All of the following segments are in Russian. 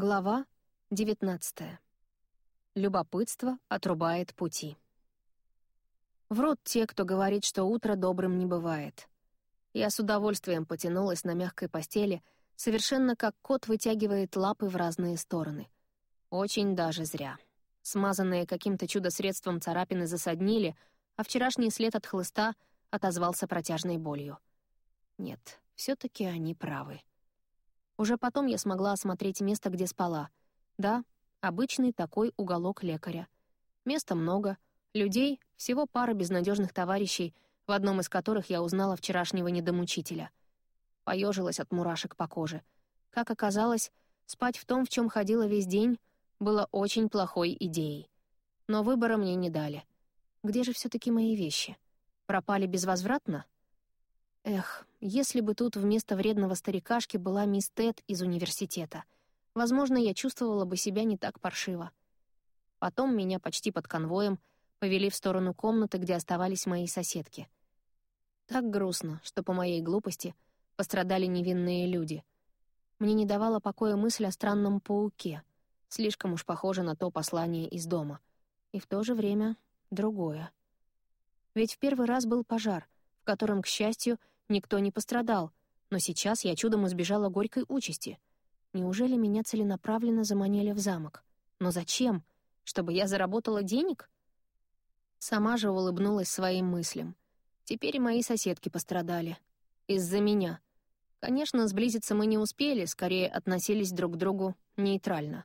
Глава 19. Любопытство отрубает пути. Врут те, кто говорит, что утро добрым не бывает. Я с удовольствием потянулась на мягкой постели, совершенно как кот вытягивает лапы в разные стороны. Очень даже зря. Смазанные каким-то чудо-средством царапины засаднили, а вчерашний след от хлыста отозвался протяжной болью. Нет, все таки они правы. Уже потом я смогла осмотреть место, где спала. Да, обычный такой уголок лекаря. Места много, людей — всего пара безнадежных товарищей, в одном из которых я узнала вчерашнего недомучителя. Поежилась от мурашек по коже. Как оказалось, спать в том, в чем ходила весь день, было очень плохой идеей. Но выбора мне не дали. Где же все таки мои вещи? Пропали безвозвратно? Эх, если бы тут вместо вредного старикашки была мисс Тед из университета, возможно, я чувствовала бы себя не так паршиво. Потом меня почти под конвоем повели в сторону комнаты, где оставались мои соседки. Так грустно, что по моей глупости пострадали невинные люди. Мне не давала покоя мысль о странном пауке, слишком уж похоже на то послание из дома. И в то же время другое. Ведь в первый раз был пожар, котором, к счастью, Никто не пострадал, но сейчас я чудом избежала горькой участи. Неужели меня целенаправленно заманили в замок? Но зачем? Чтобы я заработала денег? Сама же улыбнулась своим мыслям. Теперь мои соседки пострадали. Из-за меня. Конечно, сблизиться мы не успели, скорее относились друг к другу нейтрально.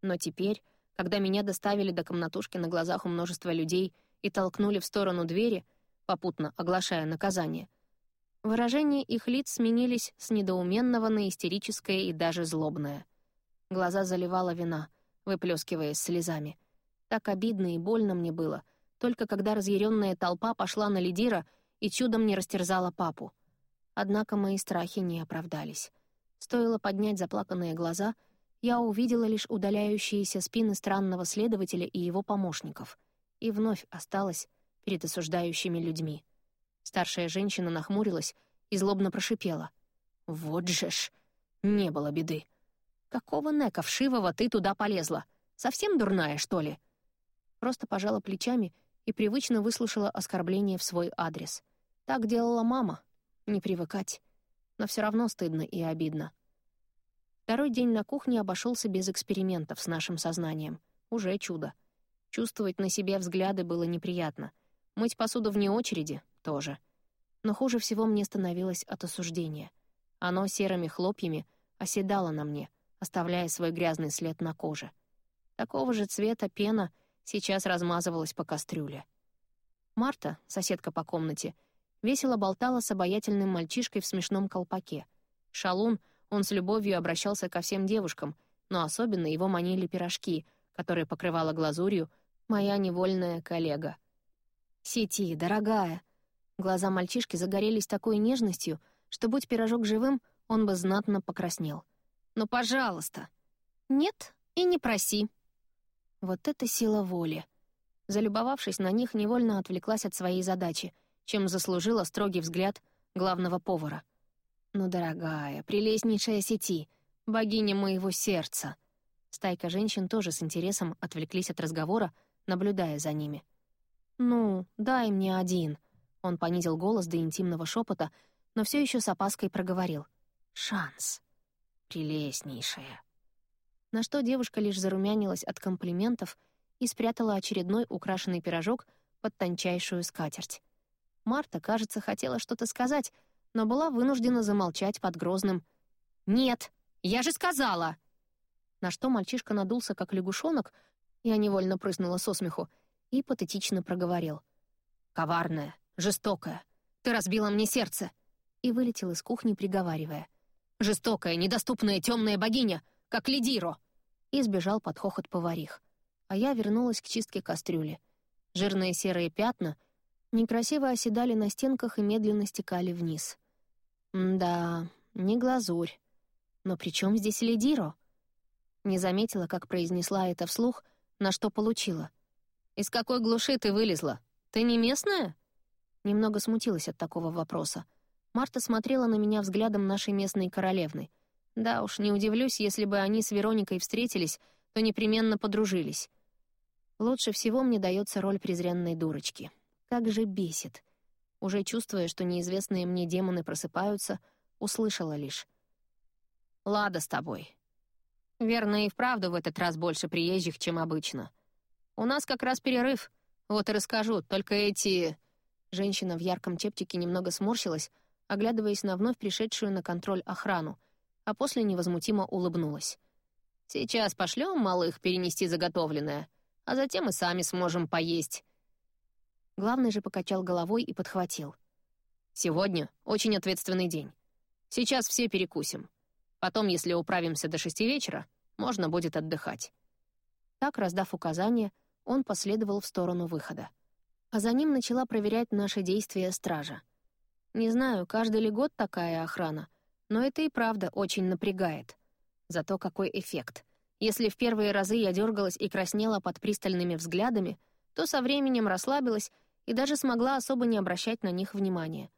Но теперь, когда меня доставили до комнатушки на глазах у множества людей и толкнули в сторону двери, попутно оглашая наказание — Выражения их лиц сменились с недоуменного на истерическое и даже злобное. Глаза заливала вина, выплескиваясь слезами. Так обидно и больно мне было, только когда разъяренная толпа пошла на лидира и чудом не растерзала папу. Однако мои страхи не оправдались. Стоило поднять заплаканные глаза, я увидела лишь удаляющиеся спины странного следователя и его помощников, и вновь осталась перед осуждающими людьми. Старшая женщина нахмурилась и злобно прошипела. «Вот же ж! Не было беды. Какого нека вшивого ты туда полезла? Совсем дурная, что ли?» Просто пожала плечами и привычно выслушала оскорбление в свой адрес. Так делала мама. Не привыкать. Но все равно стыдно и обидно. Второй день на кухне обошелся без экспериментов с нашим сознанием. Уже чудо. Чувствовать на себе взгляды было неприятно. Мыть посуду вне очереди тоже. Но хуже всего мне становилось от осуждения. Оно серыми хлопьями оседало на мне, оставляя свой грязный след на коже. Такого же цвета пена сейчас размазывалась по кастрюле. Марта, соседка по комнате, весело болтала с обаятельным мальчишкой в смешном колпаке. Шалун, он с любовью обращался ко всем девушкам, но особенно его манили пирожки, которые покрывала глазурью моя невольная коллега. «Сети, дорогая!» Глаза мальчишки загорелись такой нежностью, что, будь пирожок живым, он бы знатно покраснел. «Ну, пожалуйста!» «Нет, и не проси!» Вот это сила воли! Залюбовавшись на них, невольно отвлеклась от своей задачи, чем заслужила строгий взгляд главного повара. «Ну, дорогая, прелестнейшая сети, богиня моего сердца!» Стайка женщин тоже с интересом отвлеклись от разговора, наблюдая за ними. «Ну, дай мне один», он понизил голос до интимного шепота, но все еще с опаской проговорил. «Шанс. Прелестнейшая». На что девушка лишь зарумянилась от комплиментов и спрятала очередной украшенный пирожок под тончайшую скатерть. Марта, кажется, хотела что-то сказать, но была вынуждена замолчать под грозным «Нет, я же сказала!» На что мальчишка надулся, как лягушонок, я невольно прыснула со смеху, и патетично проговорил. «Коварная, жестокая. Ты разбила мне сердце!» И вылетел из кухни, приговаривая. «Жестокая, недоступная темная богиня, как Лидиро!» И сбежал под хохот поварих. А я вернулась к чистке кастрюли. Жирные серые пятна некрасиво оседали на стенках и медленно стекали вниз. да, не глазурь. Но при чем здесь Лидиро? Не заметила, как произнесла это вслух, на что получила. «Из какой глуши ты вылезла? Ты не местная?» Немного смутилась от такого вопроса. Марта смотрела на меня взглядом нашей местной королевны. Да уж, не удивлюсь, если бы они с Вероникой встретились, то непременно подружились. Лучше всего мне дается роль презренной дурочки. Как же бесит. Уже чувствуя, что неизвестные мне демоны просыпаются, услышала лишь. «Лада с тобой». Верно, и вправду в этот раз больше приезжих, чем обычно. У нас как раз перерыв. Вот и расскажу, только эти... Женщина в ярком чепчике немного сморщилась, оглядываясь на вновь пришедшую на контроль охрану, а после невозмутимо улыбнулась. «Сейчас пошлем малых перенести заготовленное, а затем и сами сможем поесть». Главный же покачал головой и подхватил. «Сегодня очень ответственный день. Сейчас все перекусим. Потом, если управимся до шести вечера, можно будет отдыхать». Так, раздав указания, он последовал в сторону выхода а за ним начала проверять наши действия стража. Не знаю, каждый ли год такая охрана, но это и правда очень напрягает. Зато какой эффект. Если в первые разы я дергалась и краснела под пристальными взглядами, то со временем расслабилась и даже смогла особо не обращать на них внимания.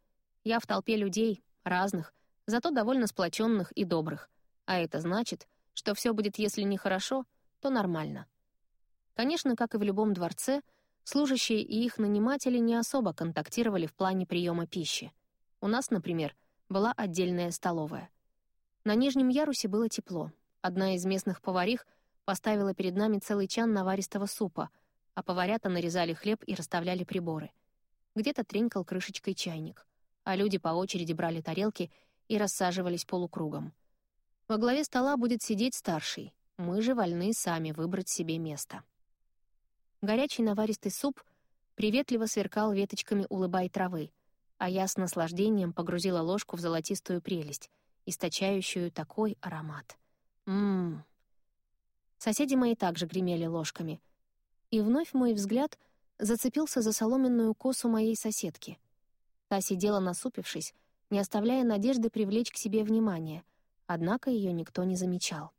Я в толпе людей, разных, зато довольно сплоченных и добрых. А это значит, что все будет, если не хорошо, то нормально. Конечно, как и в любом дворце — Служащие и их наниматели не особо контактировали в плане приема пищи. У нас, например, была отдельная столовая. На нижнем ярусе было тепло. Одна из местных поварих поставила перед нами целый чан наваристого супа, а поварята нарезали хлеб и расставляли приборы. Где-то тренькал крышечкой чайник, а люди по очереди брали тарелки и рассаживались полукругом. Во главе стола будет сидеть старший, мы же вольны сами выбрать себе место. Горячий наваристый суп приветливо сверкал веточками улыбай травы, а я с наслаждением погрузила ложку в золотистую прелесть, источающую такой аромат. Ммм. Соседи мои также гремели ложками. И вновь мой взгляд зацепился за соломенную косу моей соседки. Та сидела насупившись, не оставляя надежды привлечь к себе внимание, однако ее никто не замечал.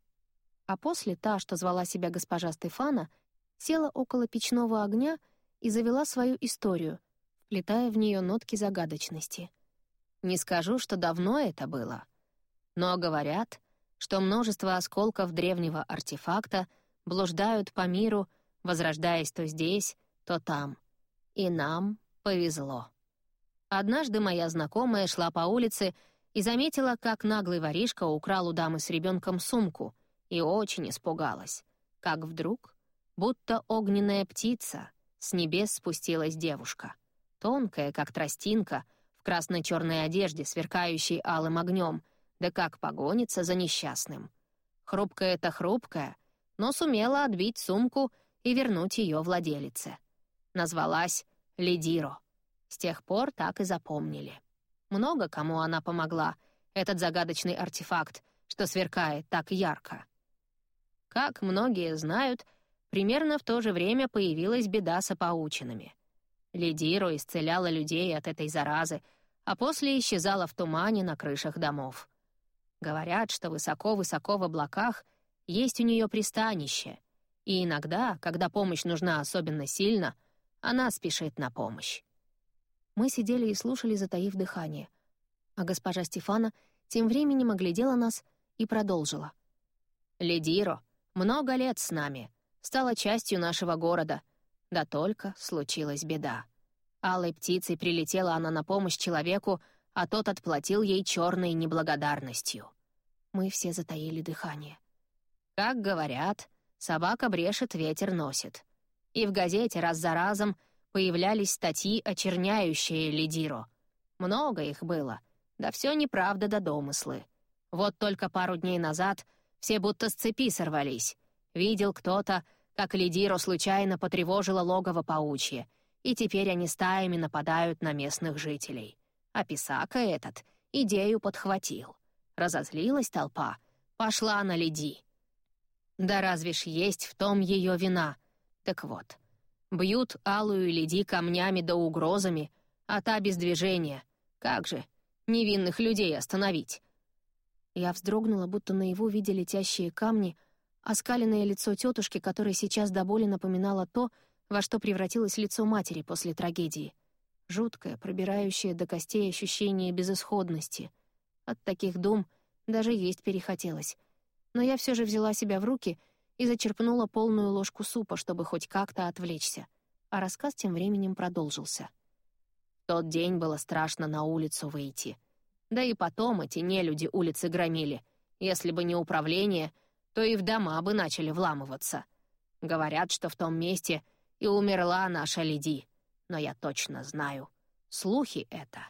А после та, что звала себя госпожа Стефана, села около печного огня и завела свою историю, вплетая в нее нотки загадочности. Не скажу, что давно это было, но говорят, что множество осколков древнего артефакта блуждают по миру, возрождаясь то здесь, то там. И нам повезло. Однажды моя знакомая шла по улице и заметила, как наглый воришка украл у дамы с ребенком сумку, и очень испугалась. Как вдруг Будто огненная птица, с небес спустилась девушка. Тонкая, как тростинка, в красно-черной одежде, сверкающей алым огнем, да как погонится за несчастным. Хрупкая-то хрупкая, но сумела отбить сумку и вернуть ее владелице. Назвалась Лидиро. С тех пор так и запомнили. Много кому она помогла, этот загадочный артефакт, что сверкает так ярко. Как многие знают, Примерно в то же время появилась беда с опаучинами. Лидиро исцеляла людей от этой заразы, а после исчезала в тумане на крышах домов. Говорят, что высоко-высоко в облаках есть у нее пристанище, и иногда, когда помощь нужна особенно сильно, она спешит на помощь. Мы сидели и слушали, затаив дыхание, а госпожа Стефана тем временем оглядела нас и продолжила. «Лидиро, много лет с нами, стала частью нашего города. Да только случилась беда. Алой птицей прилетела она на помощь человеку, а тот отплатил ей черной неблагодарностью. Мы все затаили дыхание. Как говорят, собака брешет, ветер носит. И в газете раз за разом появлялись статьи, очерняющие Лидиро. Много их было, да все неправда да домыслы. Вот только пару дней назад все будто с цепи сорвались. Видел кто-то, как Лидиро случайно потревожила логово паучье, и теперь они стаями нападают на местных жителей. А Писака этот идею подхватил. Разозлилась толпа, пошла на Лиди. Да разве ж есть в том ее вина? Так вот, бьют алую Лиди камнями да угрозами, а та без движения. Как же, невинных людей остановить? Я вздрогнула, будто наяву видя летящие камни, оскаленное лицо тетушки, которое сейчас до боли напоминало то, во что превратилось лицо матери после трагедии. Жуткое, пробирающее до костей ощущение безысходности. От таких дум Даже есть перехотелось. Но я все же взяла себя в руки и зачерпнула полную ложку супа, чтобы хоть как-то отвлечься. А рассказ тем временем продолжился. Тот день было страшно на улицу выйти. Да и потом эти нелюди улицы громили. Если бы не управление, то и в дома бы начали вламываться. Говорят, что в том месте и умерла наша Лиди. Но я точно знаю. Слухи это.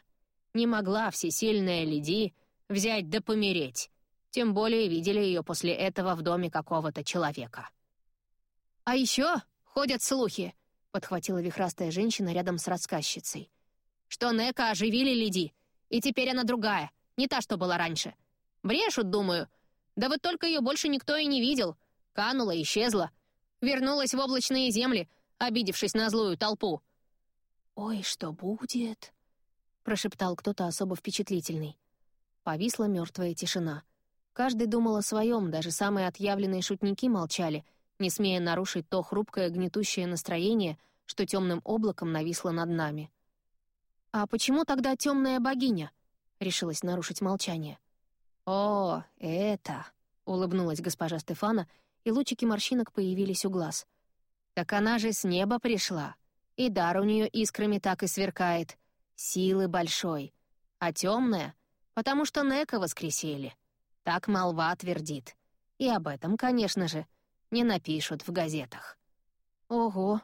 Не могла всесильная Лиди взять да помереть. Тем более видели ее после этого в доме какого-то человека. «А еще ходят слухи», — подхватила вихрастая женщина рядом с рассказчицей, «что Нека оживили Лиди, и теперь она другая, не та, что была раньше. Брешут, думаю. Да вот только ее больше никто и не видел. Канула, исчезла. Вернулась в облачные земли, обидевшись на злую толпу». «Ой, что будет?» — прошептал кто-то особо впечатлительный. Повисла мертвая тишина. Каждый думал о своем, даже самые отъявленные шутники молчали, не смея нарушить то хрупкое гнетущее настроение, что темным облаком нависло над нами. «А почему тогда темная богиня?» — решилась нарушить молчание. «О, это...» — улыбнулась госпожа Стефана, и лучики морщинок появились у глаз. «Так она же с неба пришла, и дар у нее искрами так и сверкает. Силы большой. А темная потому что Нека воскресили. Так молва твердит. И об этом, конечно же, не напишут в газетах. Ого.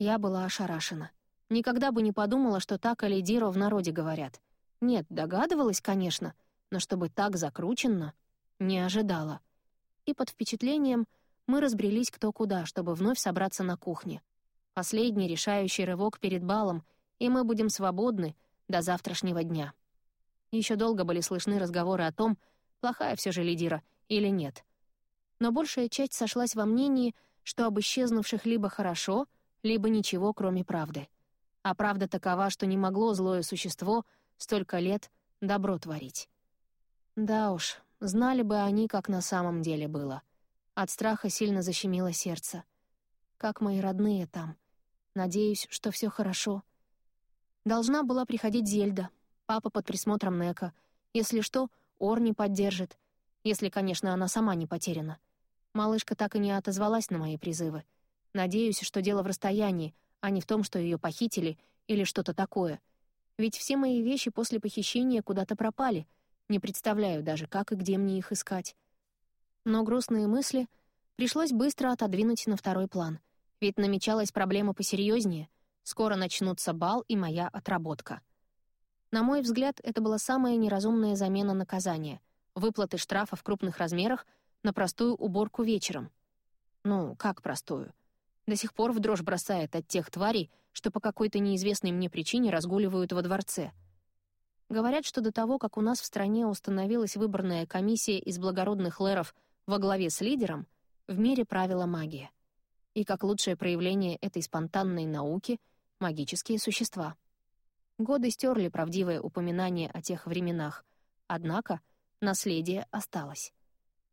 Я была ошарашена. Никогда бы не подумала, что так о Лидиро в народе говорят. Нет, догадывалась, конечно, но чтобы так закрученно, не ожидала. И под впечатлением мы разбрелись кто куда, чтобы вновь собраться на кухне. Последний решающий рывок перед балом, и мы будем свободны до завтрашнего дня. Еще долго были слышны разговоры о том, плохая все же лидира или нет. Но большая часть сошлась во мнении, что об исчезнувших либо хорошо, либо ничего, кроме правды. А правда такова, что не могло злое существо столько лет добро творить. Да уж, знали бы они, как на самом деле было. От страха сильно защемило сердце. Как мои родные там. Надеюсь, что все хорошо. Должна была приходить Зельда, Папа под присмотром Нека. Если что, Орни поддержит. Если, конечно, она сама не потеряна. Малышка так и не отозвалась на мои призывы. Надеюсь, что дело в расстоянии, а не в том, что ее похитили или что-то такое. Ведь все мои вещи после похищения куда-то пропали. Не представляю даже, как и где мне их искать. Но грустные мысли пришлось быстро отодвинуть на второй план. Ведь намечалась проблема посерьезнее. Скоро начнутся бал и моя отработка. На мой взгляд, это была самая неразумная замена наказания — выплаты штрафа в крупных размерах на простую уборку вечером. Ну, как простую? До сих пор в дрожь бросает от тех тварей, что по какой-то неизвестной мне причине разгуливают во дворце. Говорят, что до того, как у нас в стране установилась выборная комиссия из благородных лэров во главе с лидером, в мире правила магия. И как лучшее проявление этой спонтанной науки — магические существа — Годы стерли правдивое упоминание о тех временах, однако наследие осталось.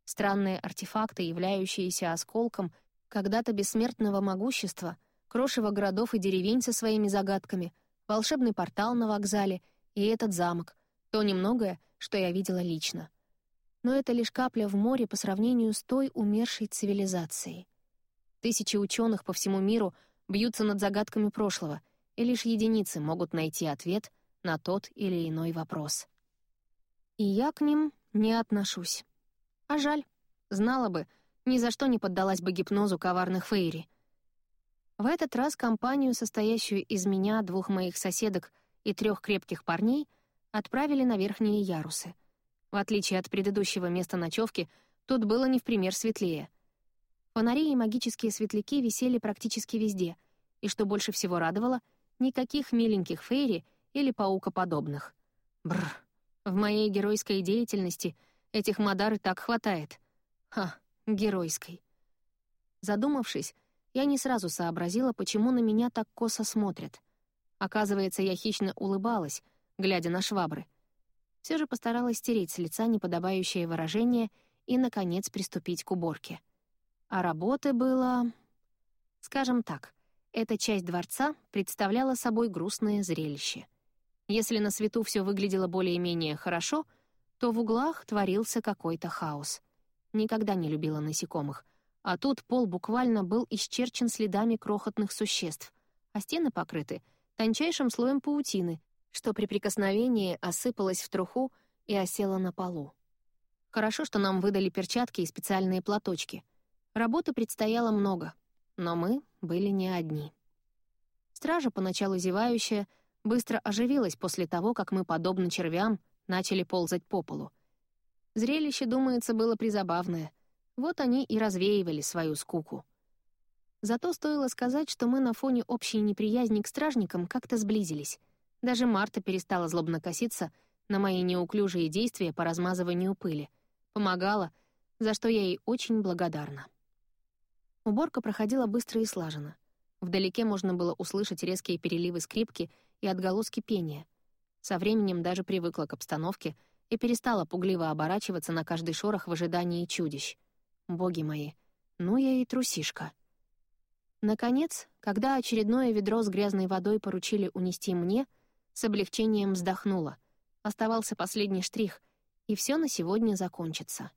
Странные артефакты, являющиеся осколком когда-то бессмертного могущества, крошево городов и деревень со своими загадками, волшебный портал на вокзале и этот замок, то немногое, что я видела лично. Но это лишь капля в море по сравнению с той умершей цивилизацией. Тысячи ученых по всему миру бьются над загадками прошлого — и лишь единицы могут найти ответ на тот или иной вопрос. И я к ним не отношусь. А жаль, знала бы, ни за что не поддалась бы гипнозу коварных фейри. В этот раз компанию, состоящую из меня, двух моих соседок и трех крепких парней, отправили на верхние ярусы. В отличие от предыдущего места ночевки, тут было не в пример светлее. Фонари и магические светляки висели практически везде, и, что больше всего радовало — Никаких миленьких фейри или паукоподобных. Бррр. В моей геройской деятельности этих Мадар и так хватает. Ха, геройской. Задумавшись, я не сразу сообразила, почему на меня так косо смотрят. Оказывается, я хищно улыбалась, глядя на швабры. Все же постаралась стереть с лица неподобающее выражение и, наконец, приступить к уборке. А работы было... Скажем так, эта часть дворца представляла собой грустное зрелище. Если на свету все выглядело более-менее хорошо, то в углах творился какой-то хаос. Никогда не любила насекомых, а тут пол буквально был исчерчен следами крохотных существ, а стены покрыты тончайшим слоем паутины, что при прикосновении осыпалось в труху и осела на полу. Хорошо, что нам выдали перчатки и специальные платочки. Работы предстояло много, но мы были не одни. Стража, поначалу зевающая, быстро оживилась после того, как мы, подобно червям, начали ползать по полу. Зрелище, думается, было призабавное. Вот они и развеивали свою скуку. Зато стоило сказать, что мы на фоне общей неприязни к стражникам как-то сблизились. Даже Марта перестала злобно коситься на мои неуклюжие действия по размазыванию пыли. Помогала, за что я ей очень благодарна. Уборка проходила быстро и слаженно. Вдалеке можно было услышать резкие переливы скрипки и отголоски пения. Со временем даже привыкла к обстановке и перестала пугливо оборачиваться на каждый шорох в ожидании чудищ. Боги мои, ну я и трусишка. Наконец, когда очередное ведро с грязной водой поручили унести мне, с облегчением вздохнула. Оставался последний штрих, и все на сегодня закончится.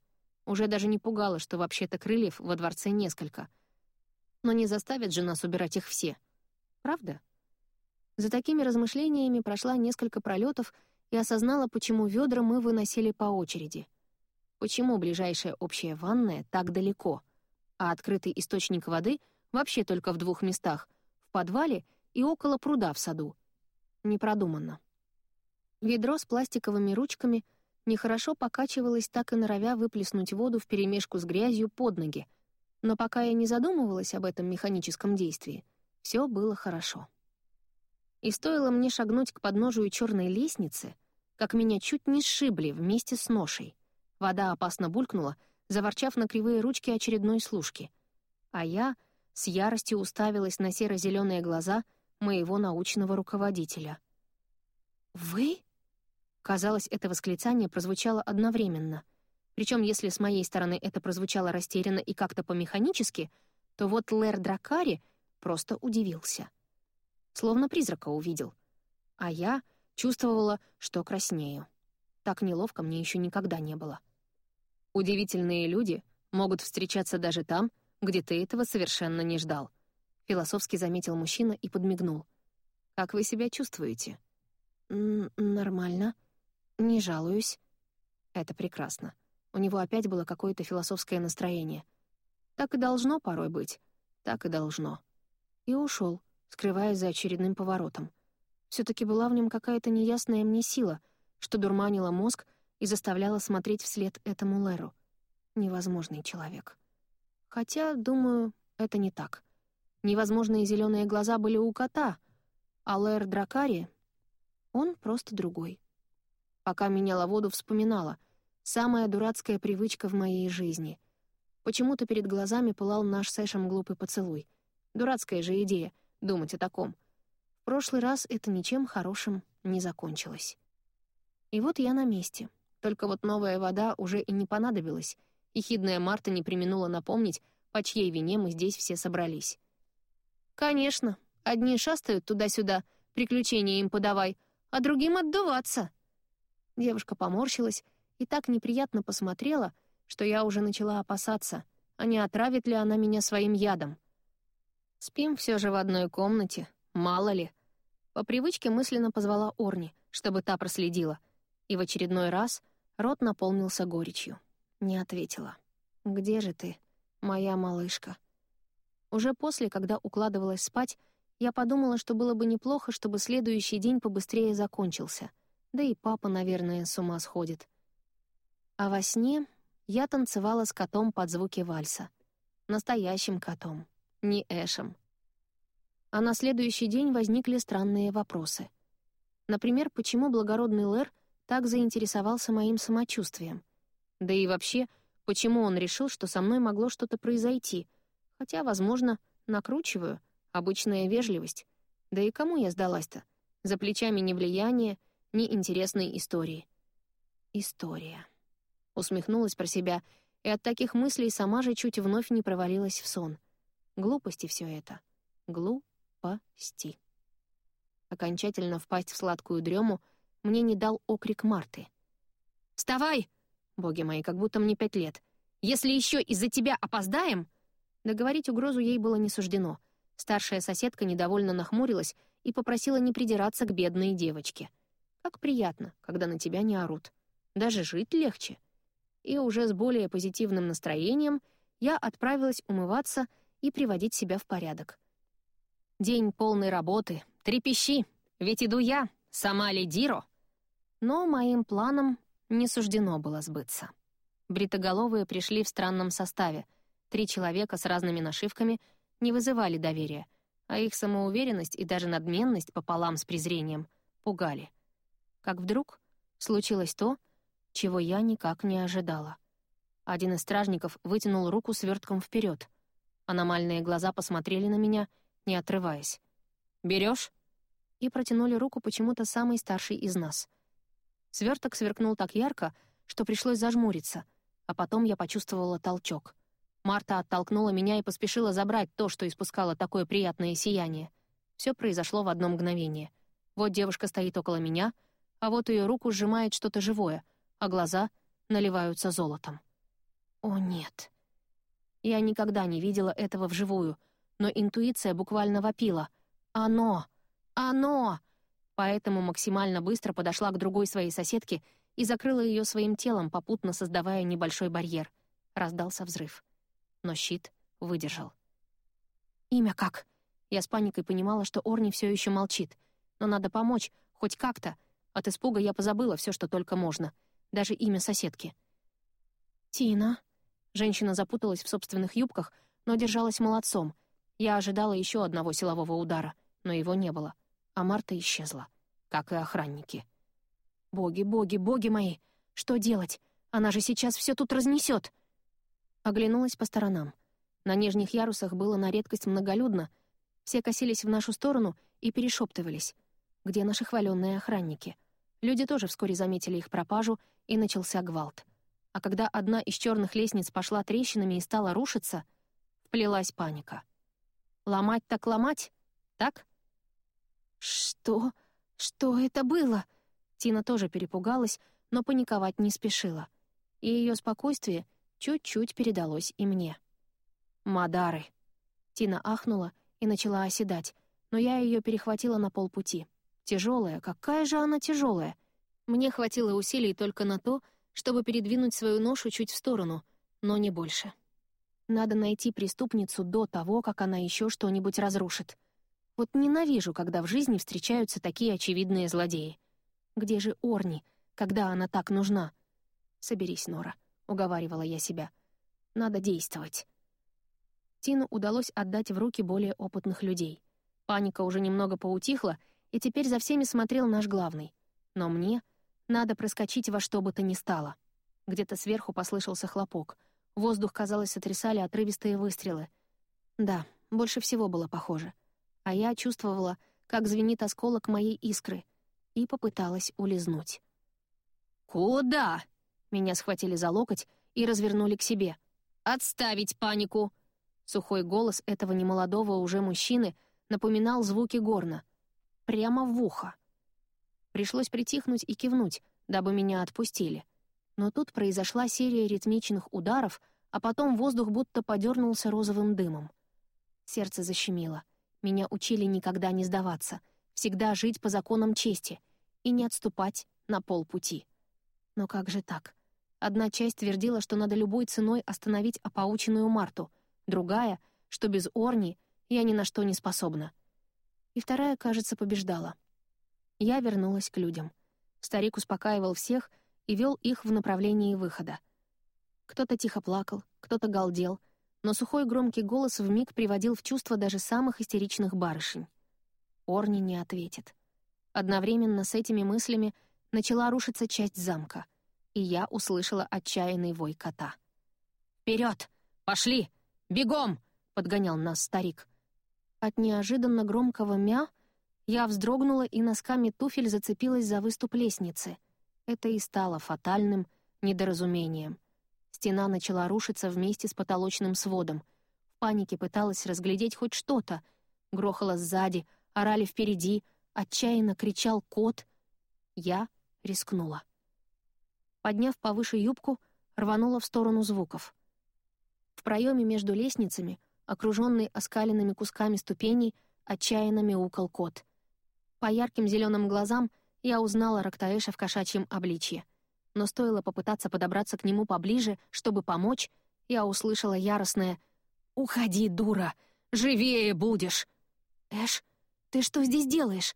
Уже даже не пугало, что вообще-то крыльев во дворце несколько. Но не заставят же нас убирать их все. Правда? За такими размышлениями прошла несколько пролетов и осознала, почему ведра мы выносили по очереди. Почему ближайшая общая ванная так далеко, а открытый источник воды вообще только в двух местах — в подвале и около пруда в саду. Непродуманно. Ведро с пластиковыми ручками нехорошо покачивалось, так и норовя выплеснуть воду вперемешку с грязью под ноги. Но пока я не задумывалась об этом механическом действии, все было хорошо. И стоило мне шагнуть к подножию черной лестницы, как меня чуть не сшибли вместе с ношей. Вода опасно булькнула, заворчав на кривые ручки очередной служки. А я с яростью уставилась на серо-зеленые глаза моего научного руководителя. «Вы?» Казалось, это восклицание прозвучало одновременно. Причем, если с моей стороны это прозвучало растерянно и как-то по-механически, то вот Лэр Дракари просто удивился — словно призрака увидел. А я чувствовала, что краснею. Так неловко мне еще никогда не было. Удивительные люди могут встречаться даже там, где ты этого совершенно не ждал. Философски заметил мужчина и подмигнул. «Как вы себя чувствуете?» Н «Нормально. Не жалуюсь». Это прекрасно. У него опять было какое-то философское настроение. Так и должно порой быть. Так и должно. И ушел, скрываясь за очередным поворотом. все таки была в нем какая-то неясная мне сила, что дурманила мозг и заставляла смотреть вслед этому Леру. Невозможный человек. Хотя, думаю, это не так. Невозможные зеленые глаза были у кота, а Лэр Дракари — он просто другой. Пока меняла воду, вспоминала. Самая дурацкая привычка в моей жизни. Почему-то перед глазами пылал наш с Эшем глупый поцелуй. Дурацкая же идея — думать о таком. В прошлый раз это ничем хорошим не закончилось. И вот я на месте. Только вот новая вода уже и не понадобилась, и хидная Марта не применула напомнить, по чьей вине мы здесь все собрались. «Конечно, одни шастают туда-сюда, приключения им подавай, а другим отдуваться». Девушка поморщилась и так неприятно посмотрела, что я уже начала опасаться, а не отравит ли она меня своим ядом. Спим все же в одной комнате, мало ли. По привычке мысленно позвала Орни, чтобы та проследила. И в очередной раз рот наполнился горечью. Не ответила. «Где же ты, моя малышка?» Уже после, когда укладывалась спать, я подумала, что было бы неплохо, чтобы следующий день побыстрее закончился. Да и папа, наверное, с ума сходит. А во сне я танцевала с котом под звуки вальса. Настоящим котом не Эшем. А на следующий день возникли странные вопросы. Например, почему благородный Лэр так заинтересовался моим самочувствием? Да и вообще, почему он решил, что со мной могло что-то произойти? Хотя, возможно, накручиваю, обычная вежливость. Да и кому я сдалась-то? За плечами ни влияния, ни интересной истории. История. Усмехнулась про себя, и от таких мыслей сама же чуть вновь не провалилась в сон — Глупости все это. Глупости. Окончательно впасть в сладкую дрему мне не дал окрик Марты. «Вставай!» Боги мои, как будто мне пять лет. «Если еще из-за тебя опоздаем...» Договорить угрозу ей было не суждено. Старшая соседка недовольно нахмурилась и попросила не придираться к бедной девочке. Как приятно, когда на тебя не орут. Даже жить легче. И уже с более позитивным настроением я отправилась умываться и приводить себя в порядок. День полный работы. Трепещи, ведь иду я, сама лидиро. Но моим планам не суждено было сбыться. Бритоголовые пришли в странном составе. Три человека с разными нашивками не вызывали доверия, а их самоуверенность и даже надменность пополам с презрением пугали. Как вдруг случилось то, чего я никак не ожидала. Один из стражников вытянул руку свертком вперед. Аномальные глаза посмотрели на меня, не отрываясь. «Берешь?» И протянули руку почему-то самый старший из нас — Сверток сверкнул так ярко, что пришлось зажмуриться, а потом я почувствовала толчок. Марта оттолкнула меня и поспешила забрать то, что испускало такое приятное сияние. Все произошло в одно мгновение. Вот девушка стоит около меня, а вот ее руку сжимает что-то живое, а глаза наливаются золотом. О, нет. Я никогда не видела этого вживую, но интуиция буквально вопила. «Оно! Оно!» Поэтому максимально быстро подошла к другой своей соседке и закрыла ее своим телом, попутно создавая небольшой барьер. Раздался взрыв. Но щит выдержал. «Имя как?» Я с паникой понимала, что Орни все еще молчит. Но надо помочь, хоть как-то. От испуга я позабыла все, что только можно. Даже имя соседки. «Тина». Женщина запуталась в собственных юбках, но держалась молодцом. Я ожидала еще одного силового удара, но его не было а Марта исчезла, как и охранники. «Боги, боги, боги мои! Что делать? Она же сейчас все тут разнесет!» Оглянулась по сторонам. На нижних ярусах было на редкость многолюдно. Все косились в нашу сторону и перешептывались. Где наши хваленные охранники? Люди тоже вскоре заметили их пропажу, и начался гвалт. А когда одна из черных лестниц пошла трещинами и стала рушиться, вплелась паника. «Ломать так ломать? Так?» «Что? Что это было?» Тина тоже перепугалась, но паниковать не спешила. И ее спокойствие чуть-чуть передалось и мне. «Мадары!» Тина ахнула и начала оседать, но я ее перехватила на полпути. Тяжелая, какая же она тяжелая! Мне хватило усилий только на то, чтобы передвинуть свою ношу чуть в сторону, но не больше. Надо найти преступницу до того, как она еще что-нибудь разрушит. Вот ненавижу, когда в жизни встречаются такие очевидные злодеи. Где же Орни, когда она так нужна? «Соберись, Нора», — уговаривала я себя. «Надо действовать». Тину удалось отдать в руки более опытных людей. Паника уже немного поутихла, и теперь за всеми смотрел наш главный. Но мне надо проскочить во что бы то ни стало. Где-то сверху послышался хлопок. Воздух, казалось, сотрясали отрывистые выстрелы. Да, больше всего было похоже — а я чувствовала, как звенит осколок моей искры, и попыталась улизнуть. «Куда?» Меня схватили за локоть и развернули к себе. «Отставить панику!» Сухой голос этого немолодого уже мужчины напоминал звуки горна. Прямо в ухо. Пришлось притихнуть и кивнуть, дабы меня отпустили. Но тут произошла серия ритмичных ударов, а потом воздух будто подернулся розовым дымом. Сердце защемило. Меня учили никогда не сдаваться, всегда жить по законам чести и не отступать на полпути. Но как же так? Одна часть твердила, что надо любой ценой остановить опаученную Марту, другая, что без Орни я ни на что не способна. И вторая, кажется, побеждала. Я вернулась к людям. Старик успокаивал всех и вел их в направлении выхода. Кто-то тихо плакал, кто-то галдел, но сухой громкий голос вмиг приводил в чувство даже самых истеричных барышень. Орни не ответит. Одновременно с этими мыслями начала рушиться часть замка, и я услышала отчаянный вой кота. «Вперед! Пошли! Бегом!» — подгонял нас старик. От неожиданно громкого «мя» я вздрогнула и носками туфель зацепилась за выступ лестницы. Это и стало фатальным недоразумением — Стена начала рушиться вместе с потолочным сводом. В панике пыталась разглядеть хоть что-то. Грохало сзади, орали впереди, отчаянно кричал кот. Я рискнула. подняв повыше юбку, рванула в сторону звуков. В проеме между лестницами, окруженный оскаленными кусками ступеней, отчаянно мяукал кот. По ярким зеленым глазам я узнала Рактаэша в кошачьем обличье. Но стоило попытаться подобраться к нему поближе, чтобы помочь, я услышала яростное «Уходи, дура! Живее будешь!» «Эш, ты что здесь делаешь?»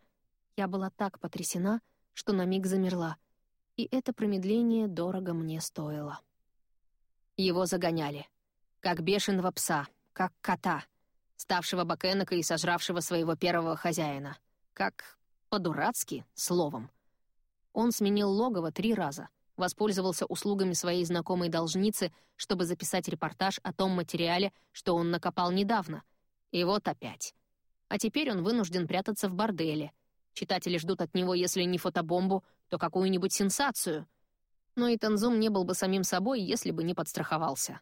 Я была так потрясена, что на миг замерла. И это промедление дорого мне стоило. Его загоняли. Как бешеного пса, как кота, ставшего бакенокой и сожравшего своего первого хозяина. Как по-дурацки, словом. Он сменил логово три раза, воспользовался услугами своей знакомой должницы, чтобы записать репортаж о том материале, что он накопал недавно. И вот опять. А теперь он вынужден прятаться в борделе. Читатели ждут от него, если не фотобомбу, то какую-нибудь сенсацию. Но и Танзум не был бы самим собой, если бы не подстраховался.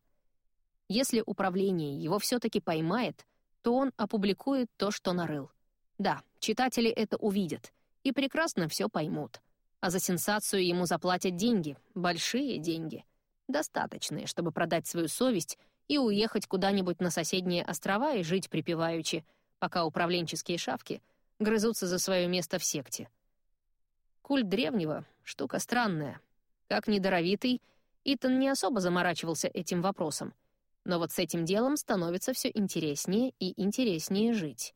Если управление его все-таки поймает, то он опубликует то, что нарыл. Да, читатели это увидят и прекрасно все поймут. А за сенсацию ему заплатят деньги, большие деньги. Достаточные, чтобы продать свою совесть и уехать куда-нибудь на соседние острова и жить припеваючи — пока управленческие шавки грызутся за свое место в секте. Культ древнего — штука странная. Как недоровитый, Итан не особо заморачивался этим вопросом. Но вот с этим делом становится все интереснее и интереснее жить.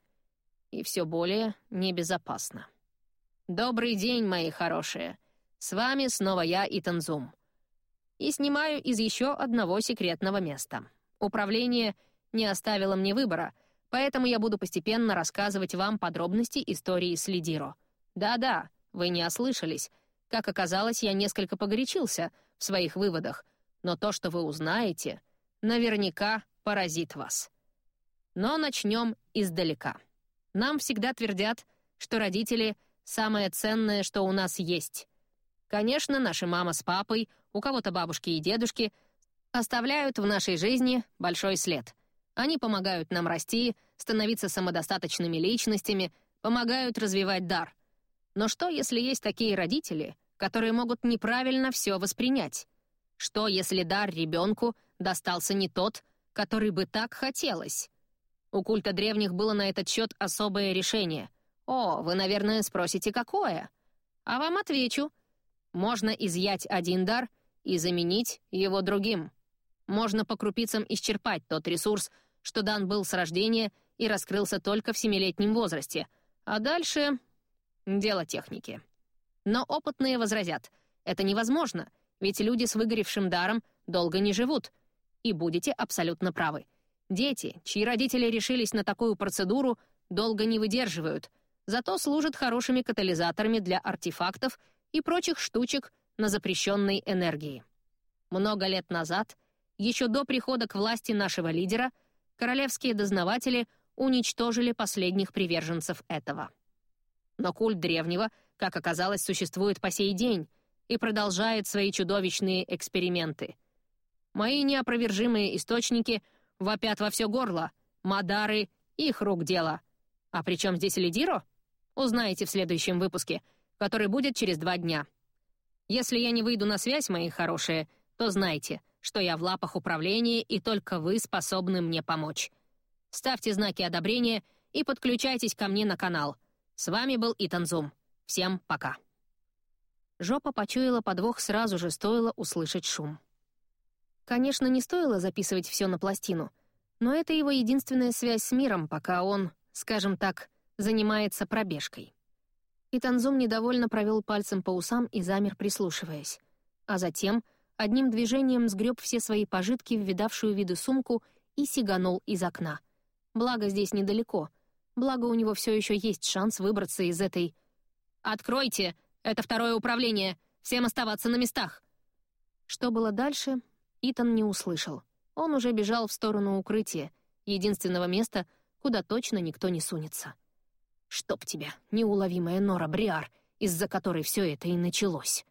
И все более небезопасно. «Добрый день, мои хорошие! С вами снова я, Итан Зум. И снимаю из еще одного секретного места. Управление не оставило мне выбора — Поэтому я буду постепенно рассказывать вам подробности истории с Лидиро. Да-да, вы не ослышались. Как оказалось, я несколько погорячился в своих выводах, но то, что вы узнаете, наверняка поразит вас. Но начнем издалека. Нам всегда твердят, что родители — самое ценное, что у нас есть. Конечно, наши мама с папой, у кого-то бабушки и дедушки оставляют в нашей жизни большой след — они помогают нам расти, становиться самодостаточными личностями, помогают развивать дар. Но что, если есть такие родители, которые могут неправильно все воспринять? Что, если дар ребенку достался не тот, который бы так хотелось? У культа древних было на этот счет особое решение. О, вы, наверное, спросите, какое? А вам отвечу. Можно изъять один дар и заменить его другим. Можно по крупицам исчерпать тот ресурс, что дан был с рождения и раскрылся только в семилетнем возрасте, а дальше — дело техники. Но опытные возразят, это невозможно, ведь люди с выгоревшим даром долго не живут. И будете абсолютно правы. Дети, чьи родители решились на такую процедуру, долго не выдерживают, зато служат хорошими катализаторами для артефактов и прочих штучек на запрещенной энергии. Много лет назад, еще до прихода к власти нашего лидера — королевские дознаватели уничтожили последних приверженцев этого. Но культ древнего, как оказалось, существует по сей день и продолжает свои чудовищные эксперименты. Мои неопровержимые источники вопят во все горло. Мадары — их рук дело. А при чем здесь Лидиро? Узнаете в следующем выпуске, который будет через два дня. Если я не выйду на связь, мои хорошие, то знайте — что я в лапах управления, и только вы способны мне помочь. Ставьте знаки одобрения и подключайтесь ко мне на канал. С вами был Итанзум. Всем пока. Жопа почуяла подвох сразу же, стоило услышать шум. Конечно, не стоило записывать все на пластину, но это его единственная связь с миром, пока он, скажем так, занимается пробежкой. Итанзум недовольно провел пальцем по усам и замер, прислушиваясь. А затем одним движением сгреб все свои пожитки в видавшую виды сумку и сиганул из окна. Благо здесь недалеко. Благо у него все еще есть шанс выбраться из этой... «Откройте! Это второе управление! Всем оставаться на местах!» Что было дальше, Итан не услышал. Он уже бежал в сторону укрытия, единственного места, куда точно никто не сунется. «Чтоб тебя, неуловимая Нора Бриар, из-за которой все это и началось!»